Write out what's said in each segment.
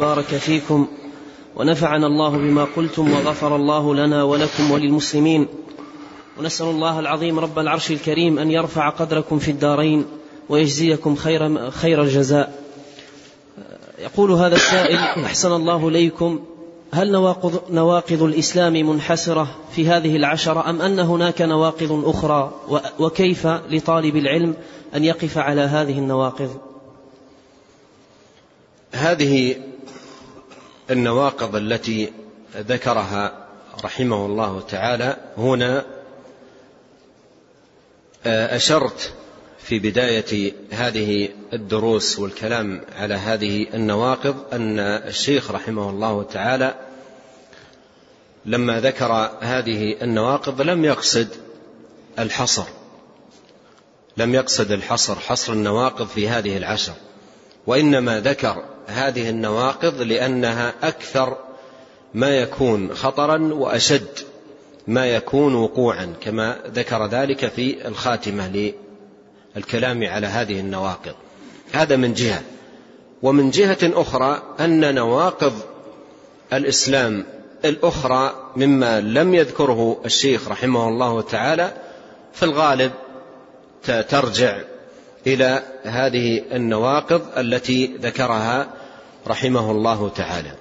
بارك فيكم ونفعنا الله بما قلتم وغفر الله لنا ولكم وللمسلمين. ونسأل الله العظيم رب العرش الكريم أن يرفع قدركم في الدارين ويجزيكم خير, خير الجزاء. يقول هذا السائل أحسن الله إليكم. هل نواقض, نواقض الإسلام منحسرة في هذه العشرة أم أن هناك نواقض أخرى؟ وكيف لطالب العلم أن يقف على هذه النواقض؟ هذه النواقض التي ذكرها رحمه الله تعالى هنا آه، أشرت في بداية هذه الدروس والكلام على هذه النواقض أن الشيخ رحمه الله تعالى لما ذكر هذه النواقض لم يقصد الحصر لم يقصد الحصر حصر النواقض في هذه العشر. وإنما ذكر هذه النواقض لأنها أكثر ما يكون خطرا وأشد ما يكون وقوعا كما ذكر ذلك في الخاتمة للكلام على هذه النواقض. هذا من جهة. ومن جهة أخرى أن نواقض الإسلام الأخرى مما لم يذكره الشيخ رحمه الله تعالى في الغالب ترجع إلى هذه النواقض التي ذكرها رحمه الله تعالى.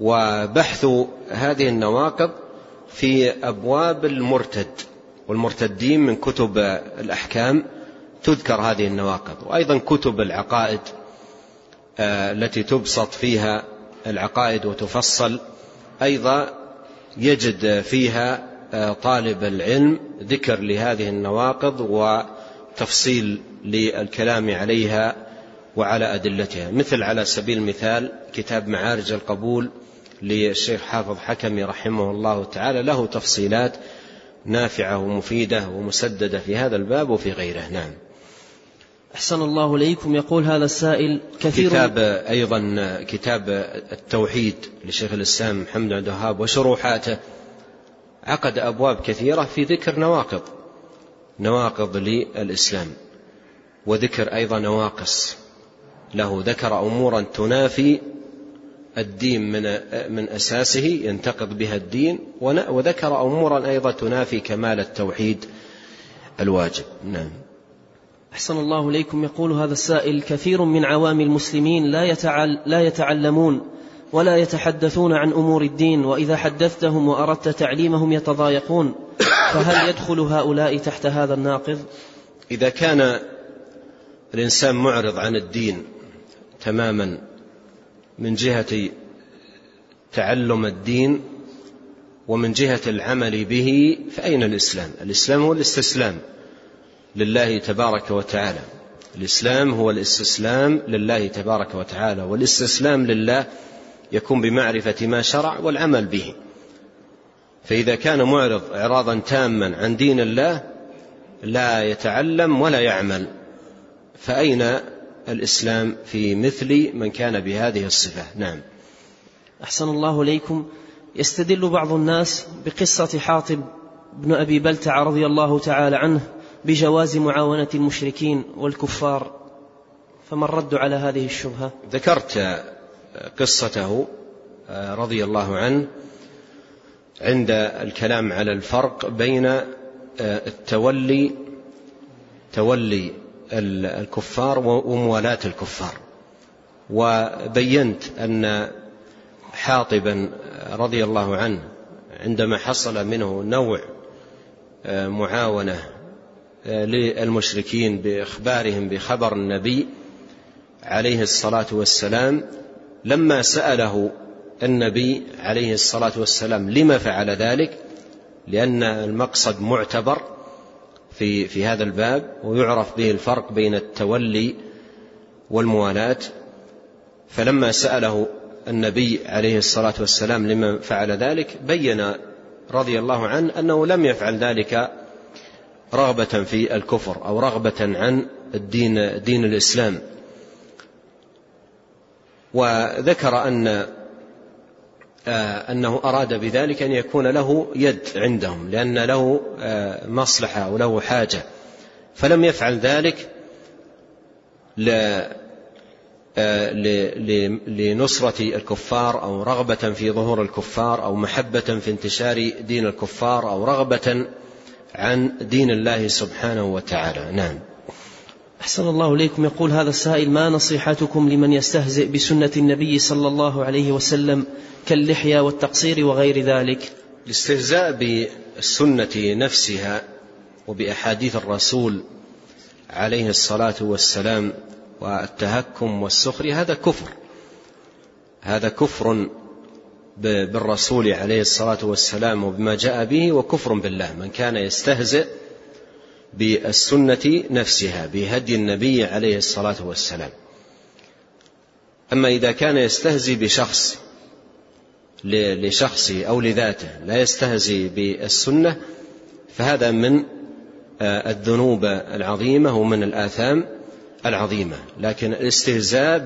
وبحث هذه النواقض في أبواب المرتد والمرتدين من كتب الأحكام تذكر هذه النواقض وأيضا كتب العقائد آه، التي تبسط فيها العقائد وتفصل. أيضا يجد فيها آه، طالب العلم ذكر لهذه النواقض وتفصيل للكلام عليها وعلى أدلتها. مثل على سبيل المثال كتاب معارج القبول للشيخ حافظ حكمي رحمه الله تعالى له تفصيلات نافعة ومفيدة ومسددة في هذا الباب وفي غيره. نعم. أحسن الله إليكم. يقول هذا السائل كثير كتاب أيضا كتاب التوحيد لشيخ الإسلام محمد عبد الوهاب وشروحاته. عقد أبواب كثيرة في ذكر نواقض نواقض للإسلام. وذكر أيضا نواقص. له ذكر أمورا تنافي الدين من من أساسه ينتقض بها الدين وذكر أمورا أيضا تنافي كمال التوحيد الواجب. نعم. أحسن الله إليكم. يقول هذا السائل كثير من عوام المسلمين لا, يتعل لا يتعلمون ولا يتحدثون عن أمور الدين وإذا حدثتهم وأردت تعليمهم يتضايقون. فهل يدخل هؤلاء تحت هذا الناقض؟ إذا كان الإنسان معرض عن الدين تماما من جهة تعلم الدين ومن جهة العمل به فأين الإسلام؟ الإسلام هو الاستسلام لله تبارك وتعالى. الإسلام هو الاستسلام لله تبارك وتعالى والاستسلام لله يكون بمعرفة ما شرع والعمل به. فإذا كان معرض إعراضا تاما عن دين الله لا يتعلم ولا يعمل. فأين الإسلام في مثل من كان بهذه الصفة؟ نعم. أحسن الله إليكم. يستدل بعض الناس بقصة حاطب بن أبي بلتع رضي الله تعالى عنه بجواز معاونة المشركين والكفار. فما الرد على هذه الشبهة؟ ذكرت قصته رضي الله عنه عند الكلام على الفرق بين التولي تولي الكفار وموالاة الكفار. وبينت أن حاطبا رضي الله عنه عندما حصل منه نوع آه، معاونة آه، للمشركين بإخبارهم بخبر النبي عليه الصلاة والسلام لما سأله النبي عليه الصلاة والسلام لما فعل ذلك لأن المقصد معتبر في في هذا الباب ويعرف به الفرق بين التولي والموالاة. فلما سأله النبي عليه الصلاة والسلام لما فعل ذلك بين رضي الله عنه أنه لم يفعل ذلك رغبة في الكفر أو رغبة عن الدين دين الإسلام. وذكر أن أنه أراد بذلك أن يكون له يد عندهم لأن له آه، مصلحة أو له حاجة. فلم يفعل ذلك آه، لنصرة الكفار أو رغبة في ظهور الكفار أو محبة في انتشار دين الكفار أو رغبة عن دين الله سبحانه وتعالى. نعم. أحسن الله إليكم. يقول هذا السائل ما نصيحتكم لمن يستهزئ بسنة النبي صلى الله عليه وسلم كاللحية والتقصير وغير ذلك؟ الاستهزاء بالسنة نفسها وبأحاديث الرسول عليه الصلاة والسلام والتهكم والسخر هذا كفر. هذا كفر بالرسول عليه الصلاة والسلام وبما جاء به وكفر بالله. من كان يستهزئ بالسنة نفسها بهدي النبي عليه الصلاة والسلام. أما إذا كان يستهزي بشخص لشخصه أو لذاته لا يستهزي بالسنة فهذا من آه، الذنوب العظيمة ومن الآثام العظيمة. لكن الاستهزاء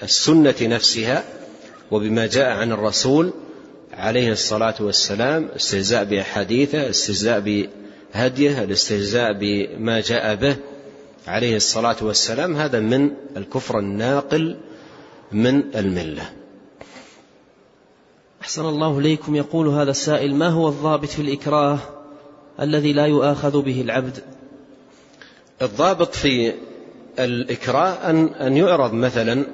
بالسنة نفسها وبما جاء عن الرسول عليه الصلاة والسلام استهزاء بأحاديثه استهزاء بهديه الاستهزاء بما جاء به عليه الصلاة والسلام هذا من الكفر الناقل من الملة. أحسن الله إليكم. يقول هذا السائل ما هو الضابط في الإكراه الذي لا يؤاخذ به العبد؟ الضابط في الإكراه أن, أن يعرض مثلا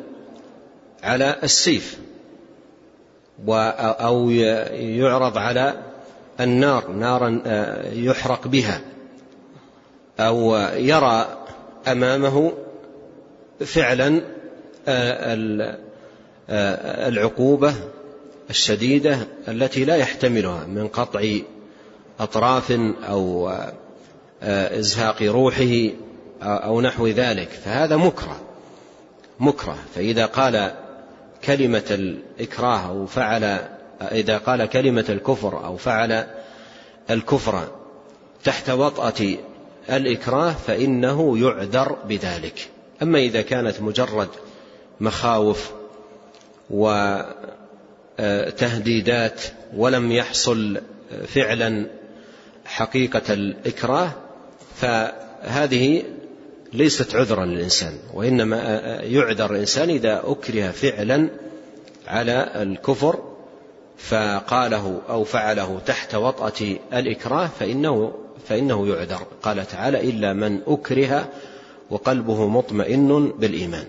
على السيف أو يعرض على النار نارا آه، يحرق بها أو يرى أمامه فعلا آه، آه، العقوبة الشديدة التي لا يحتملها من قطع أطراف أو إزهاق روحه أو نحو ذلك. فهذا مكره مكره. فإذا قال كلمة الإكراه أو فعل إذا قال كلمة الكفر أو فعل الكفر تحت وطأة الإكراه فإنه يعذر بذلك. أما إذا كانت مجرد مخاوف وتهديدات ولم يحصل فعلا حقيقة الإكراه فهذه ليست عذرا للإنسان وإنما يعذر الإنسان إذا أكره فعلا على الكفر فقاله أو فعله تحت وطأة الإكراه فإنه, فإنه يعذر. قال تعالى إلا من أكره وقلبه مطمئن بالإيمان.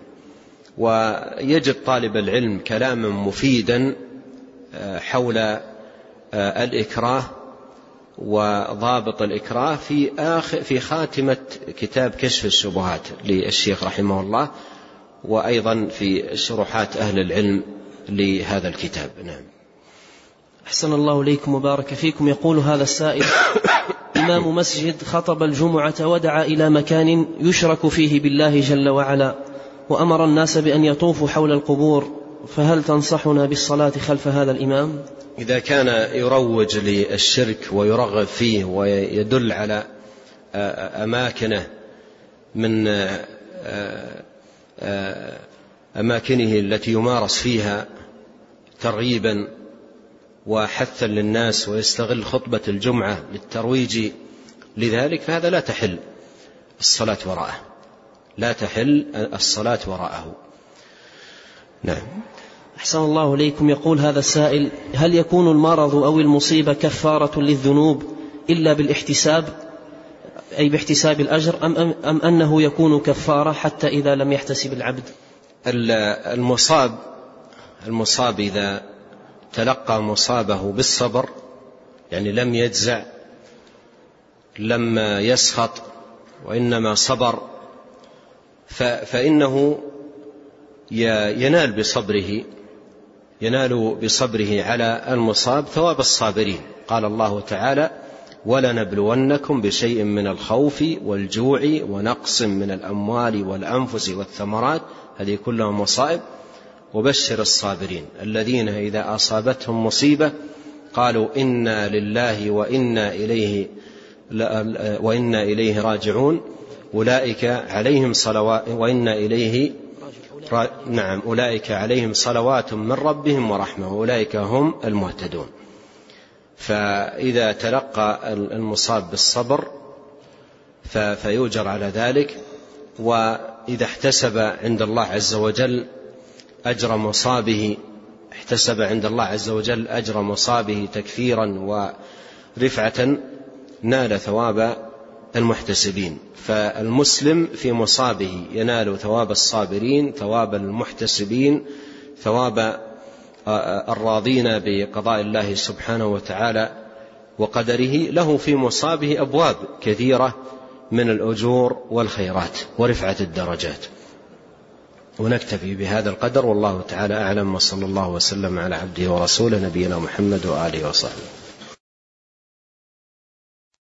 ويجد طالب العلم كلاما مفيدا حول الإكراه وضابط الإكراه في آخر في خاتمة كتاب كشف الشبهات للشيخ رحمه الله وأيضا في شروحات أهل العلم لهذا الكتاب. نعم. أحسن الله إليكم وبارك فيكم يقول هذا السائل إمام مسجد خطب الجمعة ودعا إلى مكان يشرك فيه بالله جل وعلا وأمر الناس بأن يطوفوا حول القبور فهل تنصحنا بالصلاة خلف هذا الإمام؟ إذا كان يروج للشرك ويرغب فيه ويدل على أماكنه من أماكنه التي يمارس فيها ترغيبا وحثا للناس ويستغل خطبة الجمعة للترويج لذلك فهذا لا تحل الصلاة وراءه. لا تحل الصلاة وراءه. نعم. أحسن الله إليكم. يقول هذا السائل هل يكون المرض أو المصيبة كفارة للذنوب إلا بالاحتساب؟ أي باحتساب الأجر أم, أم, أم أنه يكون كفارة حتى إذا لم يحتسب العبد؟ المصاب المصاب إذا تلقى مصابه بالصبر يعني لم يجزع لم يسخط وإنما صبر فإنه ينال بصبره ينال بصبره على المصاب ثواب الصابرين. قال الله تعالى ولنبلونكم بشيء من الخوف والجوع ونقص من الأموال والأنفس والثمرات. هذه كلها مصائب. وبشر الصابرين الذين إذا أصابتهم مصيبة قالوا إنا لله وإنا إليه وإنا إليه راجعون. أولئك عليهم صلوات وإنا إليه نعم أولئك عليهم صلوات من ربهم ورحمة أولئك هم المهتدون. فإذا تلقى المصاب بالصبر فيؤجر على ذلك. وإذا احتسب عند الله عز وجل أجر مصابه احتسب عند الله عز وجل أجر مصابه تكفيرا ورفعة نال ثواب المحتسبين. فالمسلم في مصابه ينال ثواب الصابرين ثواب المحتسبين ثواب الراضين بقضاء الله سبحانه وتعالى وقدره. له في مصابه أبواب كثيرة من الأجور والخيرات ورفعة الدرجات. ونكتفي بهذا القدر والله تعالى أعلم وصلى الله وسلم على عبده ورسوله نبينا محمد وآله وصحبه.